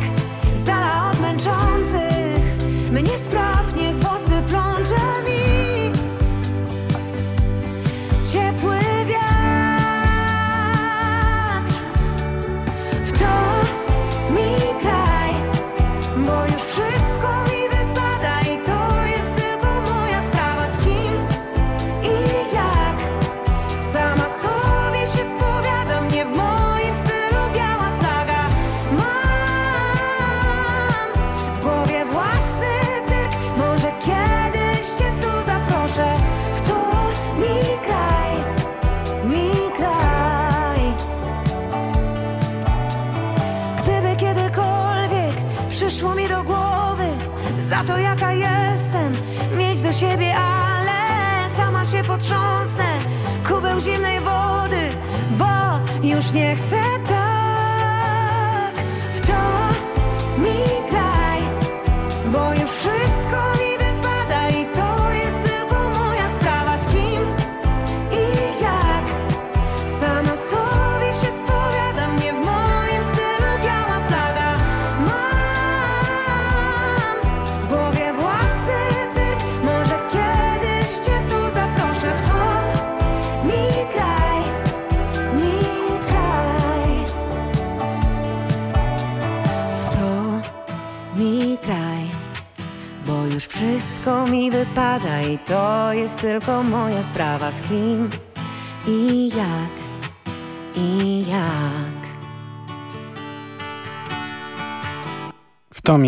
moja sprawa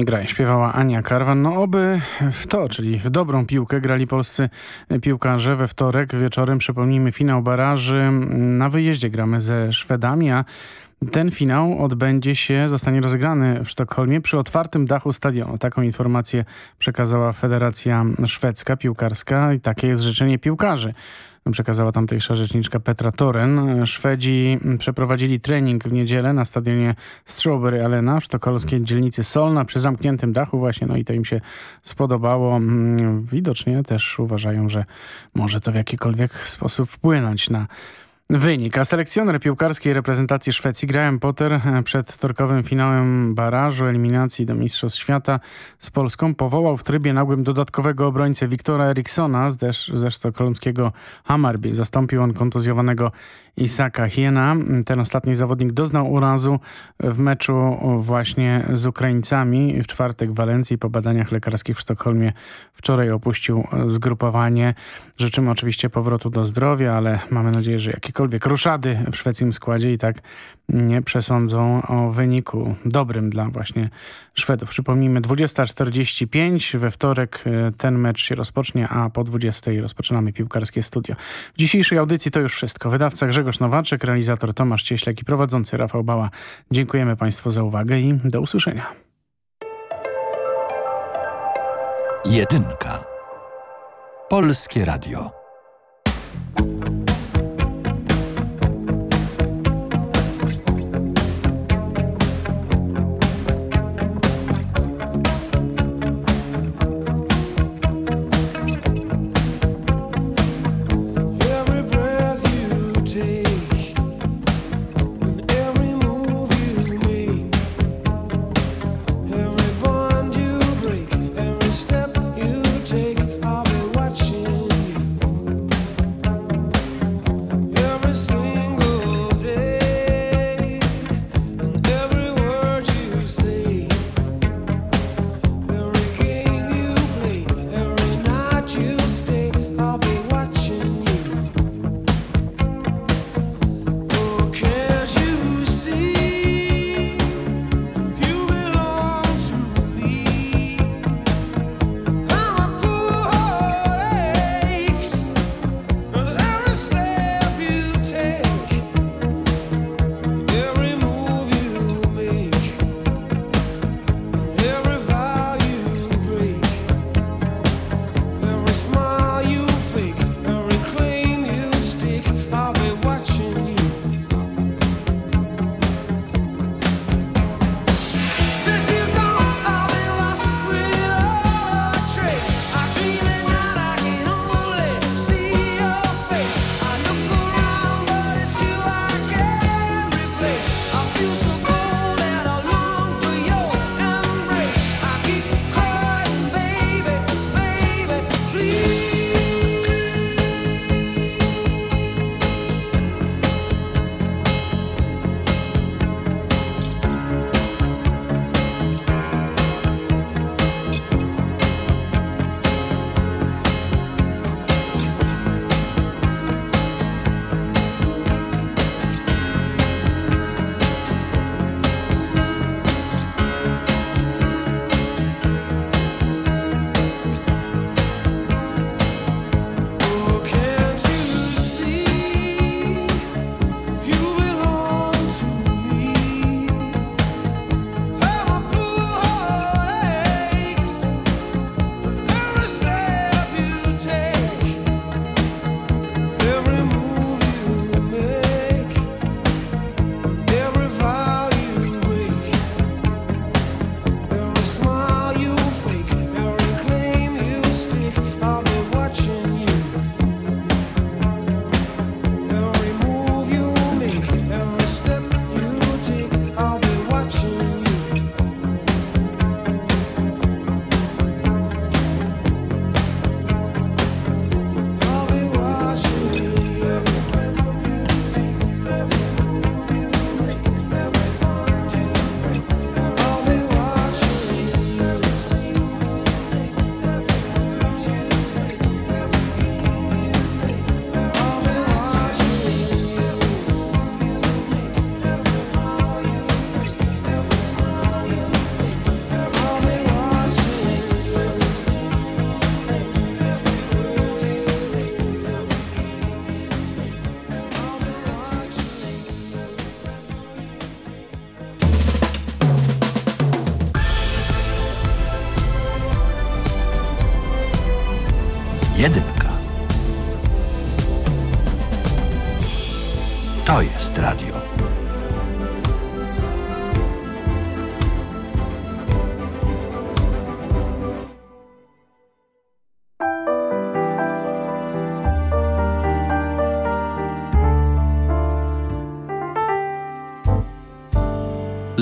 Mi graj, śpiewała Ania Karwan. No oby w to, czyli w dobrą piłkę grali polscy piłkarze we wtorek wieczorem. Przypomnijmy finał baraży. Na wyjeździe gramy ze Szwedami, a ten finał odbędzie się, zostanie rozegrany w Sztokholmie przy otwartym dachu stadionu. Taką informację przekazała Federacja Szwedzka Piłkarska i takie jest życzenie piłkarzy. Przekazała tamtejsza rzeczniczka Petra Toren. Szwedzi przeprowadzili trening w niedzielę na stadionie Strawberry Arena w sztokholmskiej dzielnicy Solna przy zamkniętym dachu właśnie. No i to im się spodobało. Widocznie też uważają, że może to w jakikolwiek sposób wpłynąć na wynik. A selekcjoner piłkarskiej reprezentacji Szwecji Graham Potter przed wtorkowym finałem barażu eliminacji do Mistrzostw Świata z Polską powołał w trybie nagłym dodatkowego obrońcę Wiktora Eriksona z ze sztokholmskiego Hammarby. Zastąpił on kontuzjowanego Isaka Hiena. Ten ostatni zawodnik doznał urazu w meczu właśnie z Ukraińcami w czwartek w Walencji. Po badaniach lekarskich w Sztokholmie wczoraj opuścił zgrupowanie. Życzymy oczywiście powrotu do zdrowia, ale mamy nadzieję, że jakiekolwiek ruszady w szwedzkim składzie i tak nie przesądzą o wyniku dobrym dla właśnie Szwedów. Przypomnijmy 20.45 we wtorek ten mecz się rozpocznie, a po 20 rozpoczynamy piłkarskie studio. W dzisiejszej audycji to już wszystko. Wydawca Grzegorz Nowaczek, realizator Tomasz Cieślek i prowadzący Rafał Bała. Dziękujemy Państwu za uwagę i do usłyszenia. Jedynka. Polskie Radio.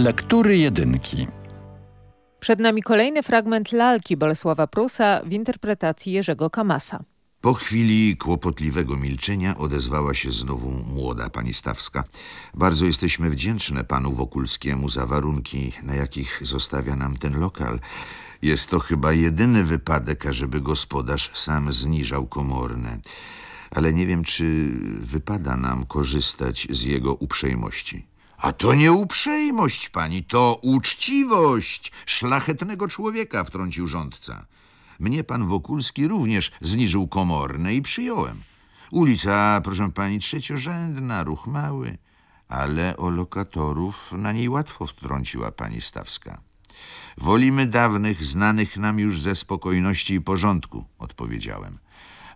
Lektury jedynki. Przed nami kolejny fragment lalki Bolesława Prusa w interpretacji Jerzego Kamasa. Po chwili kłopotliwego milczenia odezwała się znowu młoda pani Stawska. Bardzo jesteśmy wdzięczne panu Wokulskiemu za warunki, na jakich zostawia nam ten lokal. Jest to chyba jedyny wypadek, ażeby gospodarz sam zniżał komorne. Ale nie wiem, czy wypada nam korzystać z jego uprzejmości. A to nie uprzejmość, pani, to uczciwość szlachetnego człowieka, wtrącił rządca. Mnie pan Wokulski również zniżył komorne i przyjąłem. Ulica, proszę pani, trzeciorzędna, ruch mały, ale o lokatorów na niej łatwo wtrąciła pani Stawska. Wolimy dawnych, znanych nam już ze spokojności i porządku, odpowiedziałem.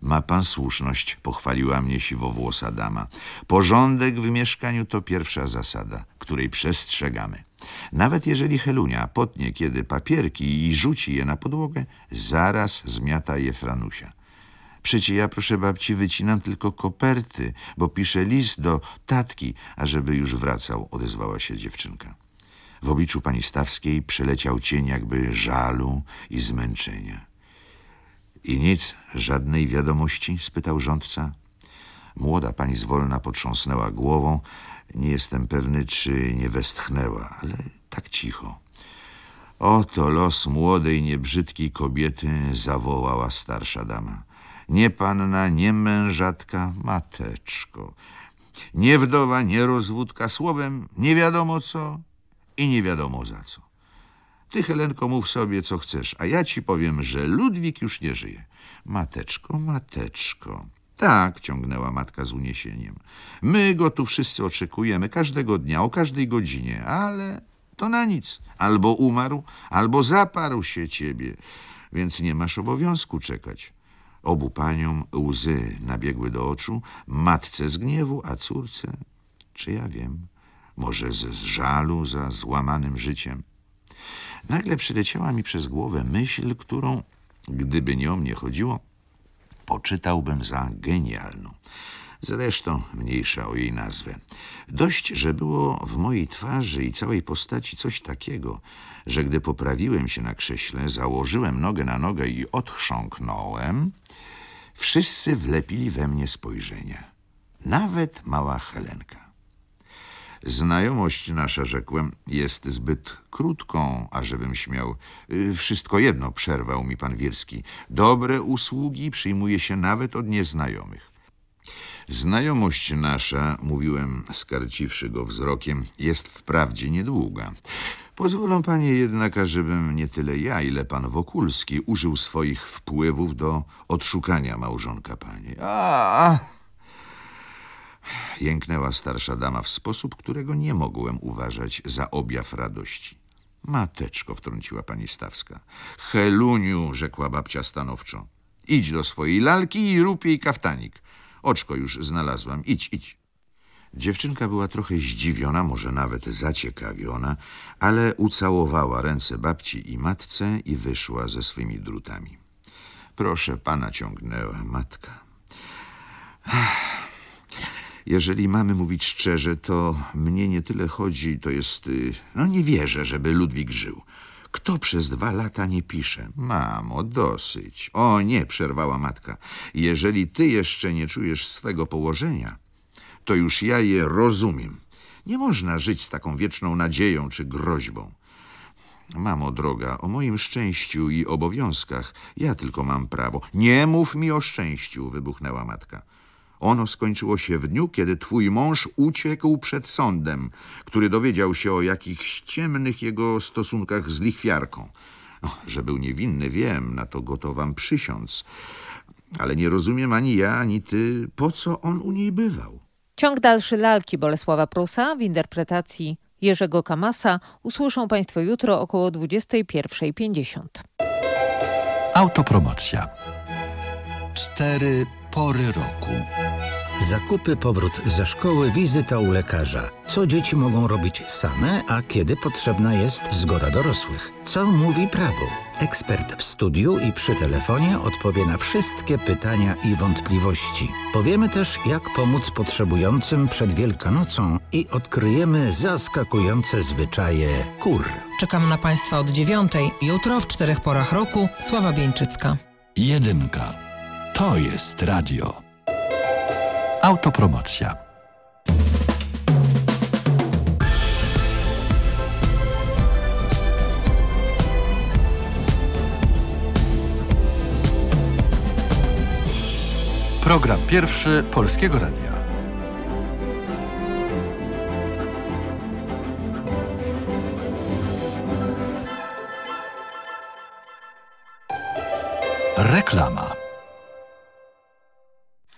Ma pan słuszność, pochwaliła mnie siwowłosa dama. Porządek w mieszkaniu to pierwsza zasada, której przestrzegamy. Nawet jeżeli Helunia potnie kiedy papierki i rzuci je na podłogę, zaraz zmiata je Franusia. Przecie ja, proszę babci, wycinam tylko koperty, bo piszę list do tatki, ażeby już wracał, odezwała się dziewczynka. W obliczu pani Stawskiej przeleciał cień jakby żalu i zmęczenia. I nic, żadnej wiadomości? spytał rządca. Młoda pani zwolna potrząsnęła głową. Nie jestem pewny, czy nie westchnęła, ale tak cicho. Oto los młodej, niebrzydkiej kobiety, zawołała starsza dama. Nie panna, nie mężatka, mateczko. Nie wdowa, nie rozwódka, słowem nie wiadomo co i nie wiadomo za co. Ty, Helenko, mów sobie, co chcesz, a ja ci powiem, że Ludwik już nie żyje. Mateczko, mateczko. Tak, ciągnęła matka z uniesieniem. My go tu wszyscy oczekujemy, każdego dnia, o każdej godzinie, ale to na nic. Albo umarł, albo zaparł się ciebie, więc nie masz obowiązku czekać. Obu paniom łzy nabiegły do oczu, matce z gniewu, a córce, czy ja wiem, może ze żalu za złamanym życiem. Nagle przyleciała mi przez głowę myśl, którą, gdyby nie o mnie chodziło, poczytałbym za genialną. Zresztą mniejsza o jej nazwę. Dość, że było w mojej twarzy i całej postaci coś takiego, że gdy poprawiłem się na krześle, założyłem nogę na nogę i odchrząknąłem, wszyscy wlepili we mnie spojrzenia. Nawet mała Helenka. Znajomość nasza, rzekłem, jest zbyt krótką, ażebym śmiał. Y, wszystko jedno, przerwał mi pan Wirski. Dobre usługi przyjmuje się nawet od nieznajomych. Znajomość nasza, mówiłem, skarciwszy go wzrokiem, jest wprawdzie niedługa. Pozwolą panie jednak, ażebym nie tyle ja, ile pan Wokulski użył swoich wpływów do odszukania małżonka pani. A, a Jęknęła starsza dama w sposób, którego nie mogłem uważać za objaw radości. Mateczko, wtrąciła pani Stawska. Heluniu, rzekła babcia stanowczo. Idź do swojej lalki i rób jej kaftanik. Oczko już znalazłam. Idź, idź. Dziewczynka była trochę zdziwiona, może nawet zaciekawiona, ale ucałowała ręce babci i matce i wyszła ze swymi drutami. Proszę pana, ciągnęła matka. Jeżeli mamy mówić szczerze, to mnie nie tyle chodzi, to jest... y, No nie wierzę, żeby Ludwik żył. Kto przez dwa lata nie pisze? Mamo, dosyć. O nie, przerwała matka. Jeżeli ty jeszcze nie czujesz swego położenia, to już ja je rozumiem. Nie można żyć z taką wieczną nadzieją czy groźbą. Mamo droga, o moim szczęściu i obowiązkach ja tylko mam prawo. Nie mów mi o szczęściu, wybuchnęła matka. Ono skończyło się w dniu, kiedy twój mąż uciekł przed sądem, który dowiedział się o jakichś ciemnych jego stosunkach z lichwiarką. No, że był niewinny, wiem, na to gotowam przysiąc. Ale nie rozumiem ani ja, ani ty, po co on u niej bywał. Ciąg dalszy lalki Bolesława Prusa w interpretacji Jerzego Kamasa usłyszą Państwo jutro około 21.50. Autopromocja. cztery pory roku. Zakupy, powrót ze szkoły, wizyta u lekarza. Co dzieci mogą robić same, a kiedy potrzebna jest zgoda dorosłych? Co mówi prawo? Ekspert w studiu i przy telefonie odpowie na wszystkie pytania i wątpliwości. Powiemy też, jak pomóc potrzebującym przed Wielkanocą i odkryjemy zaskakujące zwyczaje kur. Czekam na Państwa od dziewiątej. Jutro w czterech porach roku Sława Bieńczycka. Jedynka. To jest radio. Autopromocja. Program pierwszy Polskiego Radia. Reklama.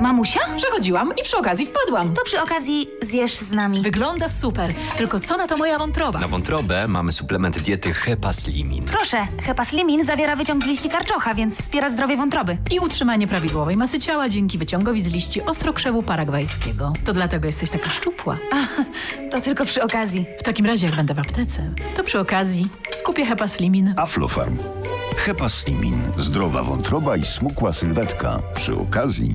Mamusia? Przechodziłam i przy okazji wpadłam. To przy okazji zjesz z nami. Wygląda super, tylko co na to moja wątroba? Na wątrobę mamy suplement diety Hepaslimin. Proszę, Hepaslimin zawiera wyciąg z liści karczocha, więc wspiera zdrowie wątroby. I utrzymanie prawidłowej masy ciała dzięki wyciągowi z liści ostrokrzewu paragwajskiego. To dlatego jesteś taka szczupła. A, to tylko przy okazji. W takim razie, jak będę w aptece, to przy okazji kupię Hepaslimin. Aflofarm. Hepaslimin. Zdrowa wątroba i smukła sylwetka. Przy okazji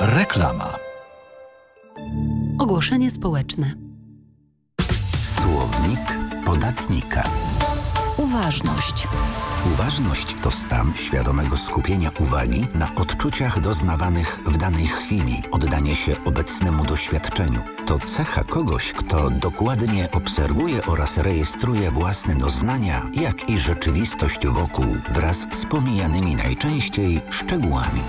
Reklama. Ogłoszenie społeczne. Słownik podatnika. Uważność. Uważność to stan świadomego skupienia uwagi na odczuciach doznawanych w danej chwili, oddanie się obecnemu doświadczeniu. To cecha kogoś, kto dokładnie obserwuje oraz rejestruje własne doznania, jak i rzeczywistość wokół wraz z pomijanymi najczęściej szczegółami.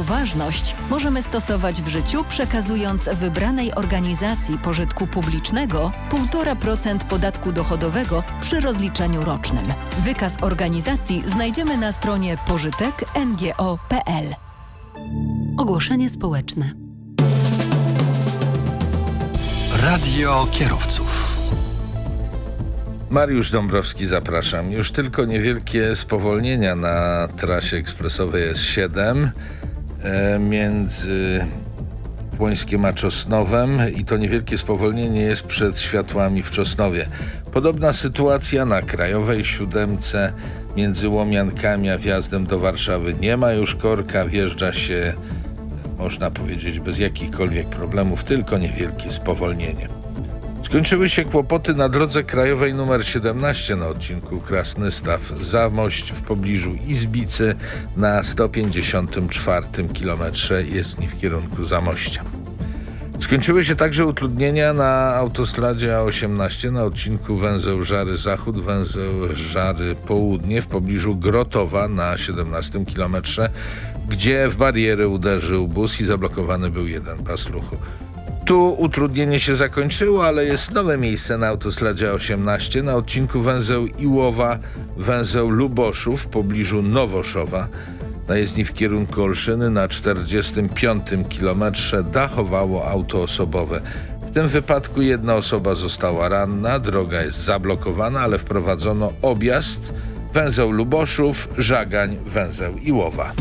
Uważność możemy stosować w życiu, przekazując wybranej organizacji pożytku publicznego 1,5% podatku dochodowego przy rozliczeniu rocznym. Wykaz organizacji znajdziemy na stronie pożytek.ngo.pl. Ogłoszenie społeczne. Radio kierowców. Mariusz Dąbrowski, zapraszam. Już tylko niewielkie spowolnienia na trasie ekspresowej S7 e, między Płońskiem a Czosnowem i to niewielkie spowolnienie jest przed światłami w Czosnowie. Podobna sytuacja na Krajowej Siódemce między Łomiankami a wjazdem do Warszawy. Nie ma już korka, wjeżdża się, można powiedzieć, bez jakichkolwiek problemów, tylko niewielkie spowolnienie. Skończyły się kłopoty na drodze krajowej nr 17 na odcinku Krasny Staw Zamość w pobliżu Izbicy na 154 km jezdni w kierunku Zamościa. Skończyły się także utrudnienia na autostradzie A18 na odcinku węzeł Żary Zachód, węzeł Żary Południe w pobliżu Grotowa na 17 km, gdzie w barierę uderzył bus i zablokowany był jeden pas ruchu. Tu utrudnienie się zakończyło, ale jest nowe miejsce na autostradzie 18 na odcinku węzeł Iłowa, węzeł Luboszów w pobliżu Nowoszowa. Na jezdni w kierunku Olszyny na 45 kilometrze dachowało auto osobowe. W tym wypadku jedna osoba została ranna, droga jest zablokowana, ale wprowadzono objazd węzeł Luboszów, Żagań, węzeł Iłowa.